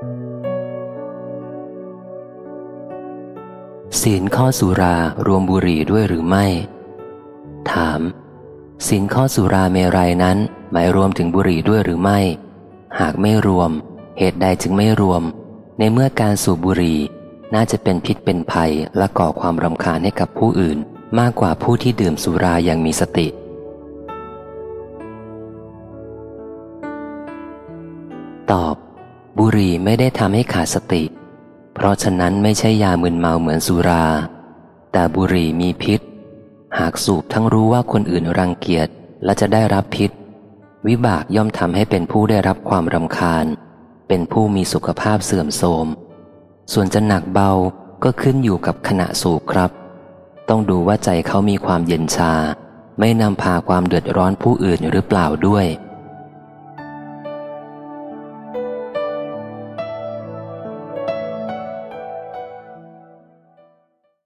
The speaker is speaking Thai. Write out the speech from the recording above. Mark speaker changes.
Speaker 1: ศีลข้อสุรารวมบุหรี่ด้วยหรือไม่ ถาม ศีลข้อสุราเมรัยนั้น หมายรวมถึงบุหรี่ด้วยหรือไม่ หากไม่รวม เหตุใดจึงไม่รวม ในเมื่อการสูบบุหรี่น่าจะเป็นพิษเป็นภัยและก่อความรำคาญให้กับผู้อื่น มากกว่าผู้ที่ดื่มสุราอย่างมีสติ ตอบ บุหรี่ไม่ได้ทำให้ขาดสติ เพราะฉะนั้นไม่ใช่ยามึนเมาเหมือนสุรา แต่บุหรี่มีพิษ หากสูบทั้งรู้ว่าคนอื่นรังเกียจและจะได้รับพิษ วิบากย่อมทำให้เป็นผู้ได้รับความรำคาญ เป็นผู้มีสุขภาพเสื่อมโทรม ส่วนจะหนักเบาก็ขึ้นอยู่กับขณะสูบครับ ต้องดูว่าใจเขามีความเย็นชา ไม่นำพาความเดือดร้อนผู้อื่นหรือเปล่าด้วย